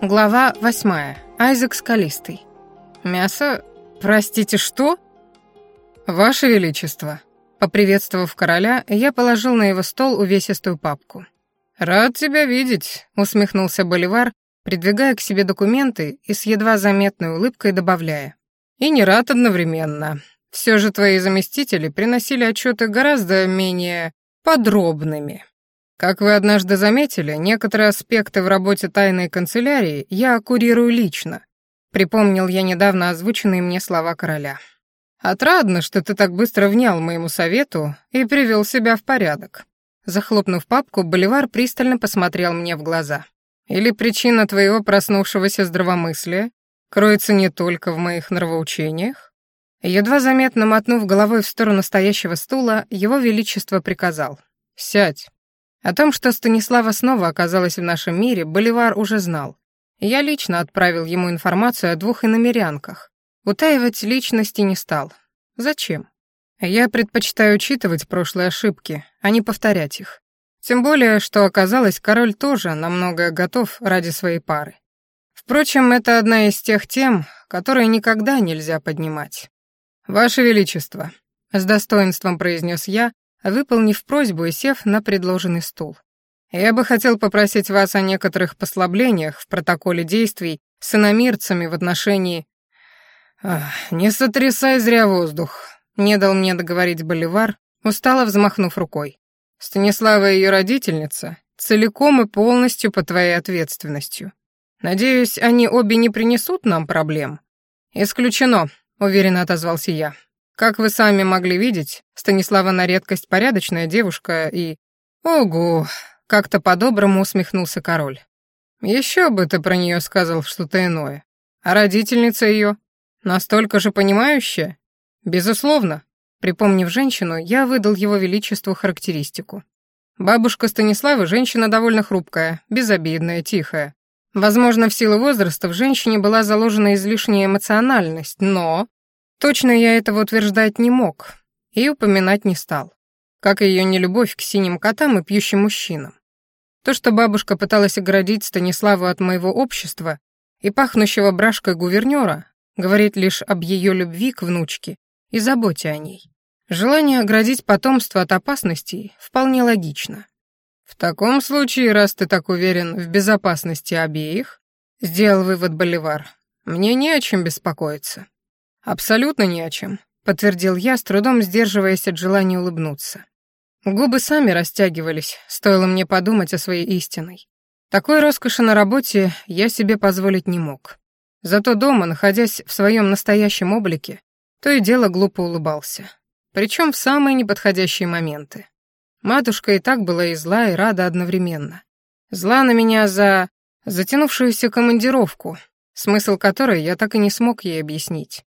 Глава восьмая. Айзек Скалистый. Мясо... Простите, что? Ваше Величество. Поприветствовав короля, я положил на его стол увесистую папку. «Рад тебя видеть», — усмехнулся Боливар, придвигая к себе документы и с едва заметной улыбкой добавляя. «И не рад одновременно. Все же твои заместители приносили отчеты гораздо менее подробными». Как вы однажды заметили, некоторые аспекты в работе тайной канцелярии я курирую лично. Припомнил я недавно озвученные мне слова короля. Отрадно, что ты так быстро внял моему совету и привел себя в порядок. Захлопнув папку, Боливар пристально посмотрел мне в глаза. Или причина твоего проснувшегося здравомыслия кроется не только в моих нравоучениях? Едва заметно мотнув головой в сторону стоящего стула, его величество приказал. «Сядь». О том, что Станислава снова оказалась в нашем мире, Боливар уже знал. Я лично отправил ему информацию о двух иномерянках. Утаивать личности не стал. Зачем? Я предпочитаю учитывать прошлые ошибки, а не повторять их. Тем более, что оказалось, король тоже на многое готов ради своей пары. Впрочем, это одна из тех тем, которые никогда нельзя поднимать. «Ваше Величество», — с достоинством произнес я, выполнив просьбу и сев на предложенный стул. «Я бы хотел попросить вас о некоторых послаблениях в протоколе действий с иномирцами в отношении...» Ах, «Не сотрясай зря воздух», — не дал мне договорить Боливар, устало взмахнув рукой. «Станислава и ее родительница целиком и полностью по твоей ответственностью. Надеюсь, они обе не принесут нам проблем?» «Исключено», — уверенно отозвался я. Как вы сами могли видеть, Станислава на редкость порядочная девушка и... Ого! Как-то по-доброму усмехнулся король. Еще бы ты про нее сказал что-то иное. А родительница ее? Настолько же понимающая? Безусловно. Припомнив женщину, я выдал его величеству характеристику. Бабушка Станиславы женщина довольно хрупкая, безобидная, тихая. Возможно, в силу возраста в женщине была заложена излишняя эмоциональность, но Точно я этого утверждать не мог и упоминать не стал, как и ее нелюбовь к синим котам и пьющим мужчинам. То, что бабушка пыталась оградить Станиславу от моего общества и пахнущего брашкой гувернера, говорит лишь об ее любви к внучке и заботе о ней. Желание оградить потомство от опасностей вполне логично. В таком случае, раз ты так уверен в безопасности обеих, сделал вывод Боливар, мне не о чем беспокоиться. «Абсолютно ни о чем», — подтвердил я, с трудом сдерживаясь от желания улыбнуться. Губы сами растягивались, стоило мне подумать о своей истиной. Такой роскоши на работе я себе позволить не мог. Зато дома, находясь в своем настоящем облике, то и дело глупо улыбался. Причем в самые неподходящие моменты. Матушка и так была и зла, и рада одновременно. Зла на меня за затянувшуюся командировку, смысл которой я так и не смог ей объяснить.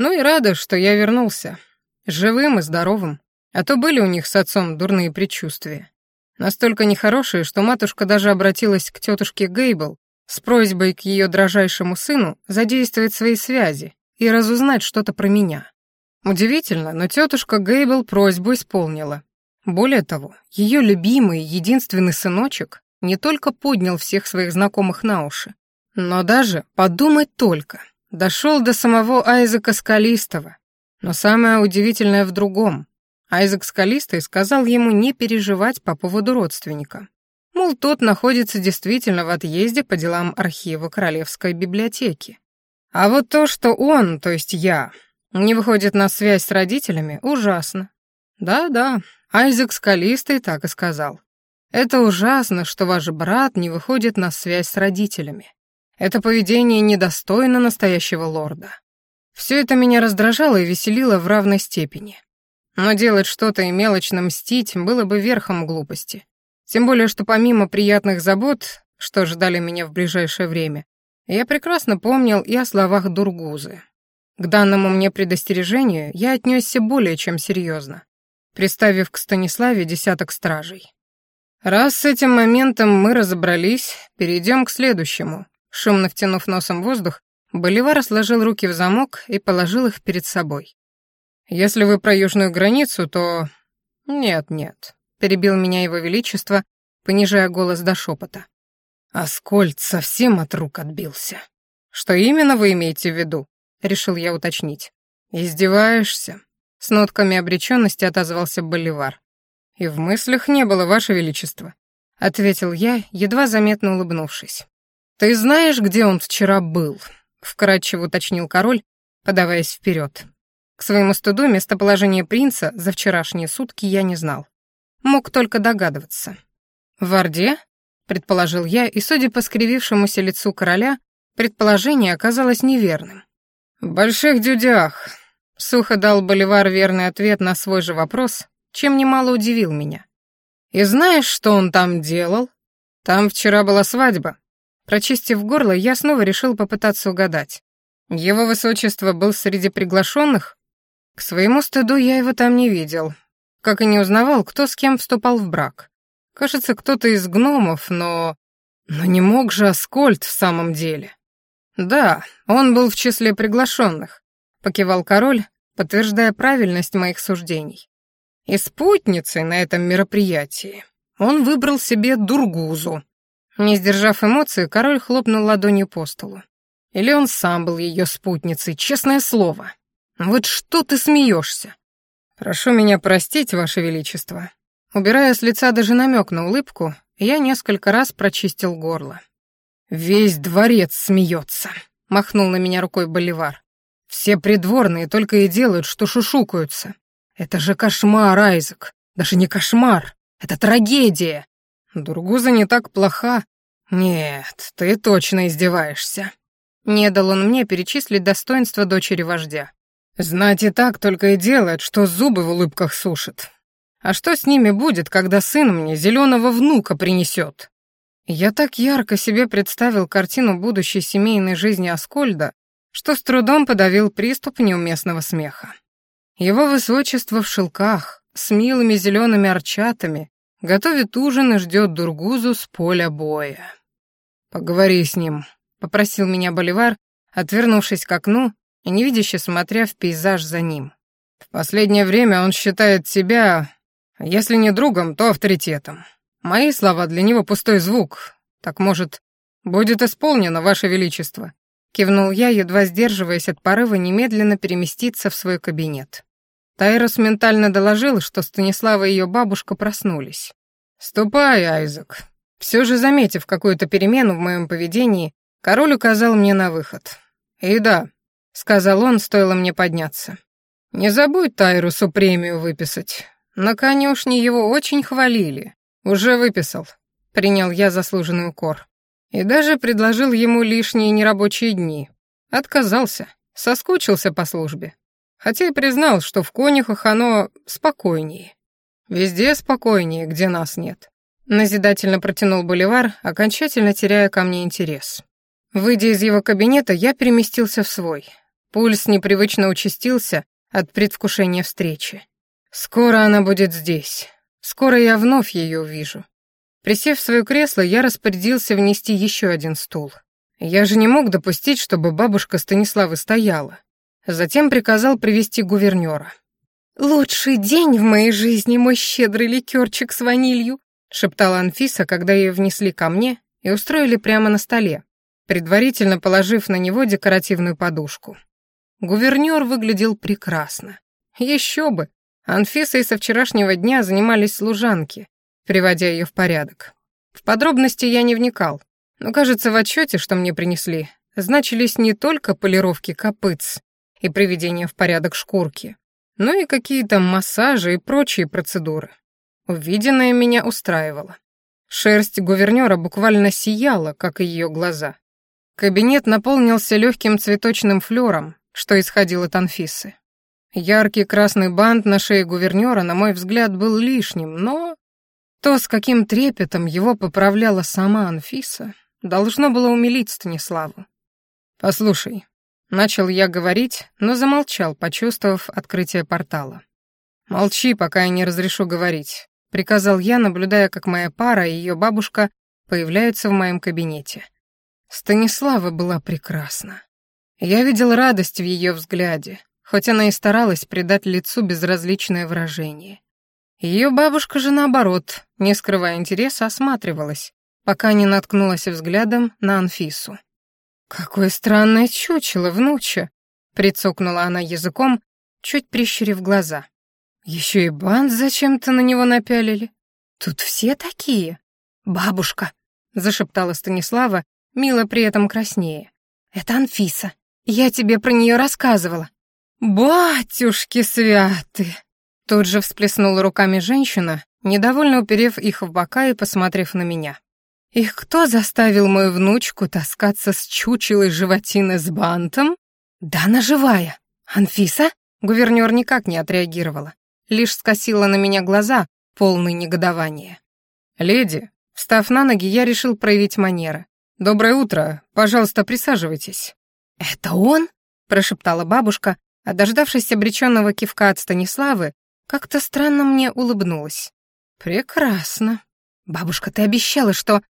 Ну и рада, что я вернулся. Живым и здоровым. А то были у них с отцом дурные предчувствия. Настолько нехорошие, что матушка даже обратилась к тетушке Гейбл с просьбой к ее дрожайшему сыну задействовать свои связи и разузнать что-то про меня. Удивительно, но тетушка Гейбл просьбу исполнила. Более того, ее любимый, единственный сыночек не только поднял всех своих знакомых на уши, но даже, подумать только, Дошел до самого Айзека Скалистого. Но самое удивительное в другом. Айзек Скалистый сказал ему не переживать по поводу родственника. Мол, тот находится действительно в отъезде по делам архива Королевской библиотеки. А вот то, что он, то есть я, не выходит на связь с родителями, ужасно. Да-да, Айзек Скалистый так и сказал. Это ужасно, что ваш брат не выходит на связь с родителями. Это поведение недостойно настоящего лорда. Все это меня раздражало и веселило в равной степени. Но делать что-то и мелочно мстить было бы верхом глупости. Тем более, что помимо приятных забот, что ждали меня в ближайшее время, я прекрасно помнил и о словах Дургузы. К данному мне предостережению я отнесся более чем серьезно, приставив к Станиславе десяток стражей. Раз с этим моментом мы разобрались, перейдем к следующему, Шумно втянув носом воздух, Боливар сложил руки в замок и положил их перед собой. «Если вы про южную границу, то...» «Нет, нет», — перебил меня его величество, понижая голос до шепота. Аскольд совсем от рук отбился. Что именно вы имеете в виду? Решил я уточнить. Издеваешься? С нотками обреченности отозвался Боливар. И в мыслях не было, Ваше Величество. Ответил я, едва заметно улыбнувшись. Ты знаешь, где он вчера был? Вкратчиво уточнил король, подаваясь вперед. К своему стыду местоположение принца за вчерашние сутки я не знал. Мог только догадываться. «В Орде?» — предположил я, и, судя по скривившемуся лицу короля, предположение оказалось неверным. «В больших дюдях», — сухо дал Боливар верный ответ на свой же вопрос, чем немало удивил меня. «И знаешь, что он там делал? Там вчера была свадьба». Прочистив горло, я снова решил попытаться угадать. Его высочество был среди приглашенных? К своему стыду я его там не видел, как и не узнавал, кто с кем вступал в брак. Кажется, кто-то из гномов, но... Но не мог же Аскольд в самом деле. Да, он был в числе приглашенных, покивал король, подтверждая правильность моих суждений. И спутницей на этом мероприятии он выбрал себе Дургузу. Не сдержав эмоций, король хлопнул ладонью по столу. Или он сам был ее спутницей, честное слово. Вот что ты смеешься? Прошу меня простить, Ваше Величество. Убирая с лица даже намек на улыбку, я несколько раз прочистил горло. «Весь дворец смеется», — махнул на меня рукой Боливар. «Все придворные только и делают, что шушукаются. Это же кошмар, Айзек. Даже не кошмар, это трагедия. Дургуза не так плоха. Нет, ты точно издеваешься». Не дал он мне перечислить достоинства дочери вождя. Знать и так только и делает, что зубы в улыбках сушит. А что с ними будет, когда сын мне зеленого внука принесет? Я так ярко себе представил картину будущей семейной жизни Аскольда, что с трудом подавил приступ неуместного смеха. Его высочество в шелках, с милыми зелеными арчатами, готовит ужин и ждет Дургузу с поля боя. «Поговори с ним», — попросил меня Боливар, отвернувшись к окну и невидяще смотря в пейзаж за ним. В последнее время он считает себя, если не другом, то авторитетом. Мои слова для него пустой звук. Так, может, будет исполнено, Ваше Величество?» Кивнул я, едва сдерживаясь от порыва немедленно переместиться в свой кабинет. Тайрос ментально доложил, что Станислава и ее бабушка проснулись. «Ступай, Айзек». Все же, заметив какую-то перемену в моем поведении, король указал мне на выход. «И да, — сказал он, стоило мне подняться. «Не забудь Тайрусу премию выписать. На конюшне его очень хвалили. Уже выписал». Принял я заслуженный укор. И даже предложил ему лишние нерабочие дни. Отказался, соскучился по службе. Хотя и признал, что в конюхах оно спокойнее. Везде спокойнее, где нас нет. Назидательно протянул Боливар, окончательно теряя ко мне интерес. Выйдя из его кабинета, я переместился в свой. Пульс непривычно участился от предвкушения встречи. Скоро она будет здесь. Скоро я вновь ее увижу. Присев в свое кресло, я распорядился внести еще один стул. Я же не мог допустить, чтобы бабушка Станиславы стояла. Затем приказал привести гувернера. «Лучший день в моей жизни, мой щедрый ликерчик с ванилью», шептала Анфиса, когда ее внесли ко мне и устроили прямо на столе, предварительно положив на него декоративную подушку. Гувернёр выглядел прекрасно. Еще бы! Анфисой со вчерашнего дня занимались служанки, приводя ее в порядок. В подробности я не вникал, но, кажется, в отчете, что мне принесли, значились не только полировки копытц и приведение в порядок шкурки, но и какие-то массажи и прочие процедуры. Увиденное меня устраивало. Шерсть гувернера буквально сияла, как и ее глаза. Кабинет наполнился легким цветочным флером, что исходил от Анфисы. Яркий красный бант на шее гувернера, на мой взгляд, был лишним, но то, с каким трепетом его поправляла сама Анфиса, должно было умилить Станиславу. «Послушай», — начал я говорить, но замолчал, почувствовав открытие портала. «Молчи, пока я не разрешу говорить», — приказал я, наблюдая, как моя пара и ее бабушка появляются в моем кабинете. Станислава была прекрасна. Я видел радость в ее взгляде, хоть она и старалась придать лицу безразличное выражение. Ее бабушка же, наоборот, не скрывая интереса, осматривалась, пока не наткнулась взглядом на Анфису. «Какое странное чучело, внуча!» — прицокнула она языком, чуть прищурив глаза. «Еще и бант зачем-то на него напялили. Тут все такие. Бабушка!» — зашептала Станислава, мило при этом краснее. «Это Анфиса. Я тебе про нее рассказывала». «Батюшки святы!» Тут же всплеснула руками женщина, недовольно уперев их в бока и посмотрев на меня. «Их кто заставил мою внучку таскаться с чучелой животины с бантом?» «Да она живая!» «Анфиса?» Гувернёр никак не отреагировала, лишь скосила на меня глаза, полные негодования. «Леди!» Встав на ноги, я решил проявить манеры. «Доброе утро. Пожалуйста, присаживайтесь». «Это он?» — прошептала бабушка, а дождавшись обреченного кивка от Станиславы, как-то странно мне улыбнулась. «Прекрасно. Бабушка, ты обещала, что...»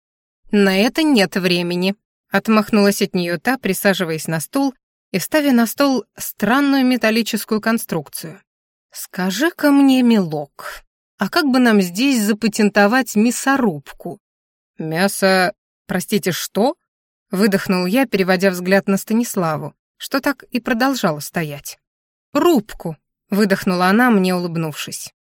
«На это нет времени», — отмахнулась от нее та, присаживаясь на стул и ставя на стол странную металлическую конструкцию. «Скажи-ка мне, милок, а как бы нам здесь запатентовать мясорубку?» «Мясо... простите, что?» — выдохнул я, переводя взгляд на Станиславу, что так и продолжала стоять. «Рубку», — выдохнула она, мне улыбнувшись.